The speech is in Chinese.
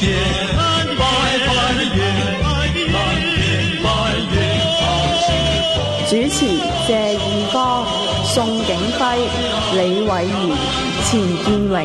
主持谢二刚宋景辉李伟贤钱建荣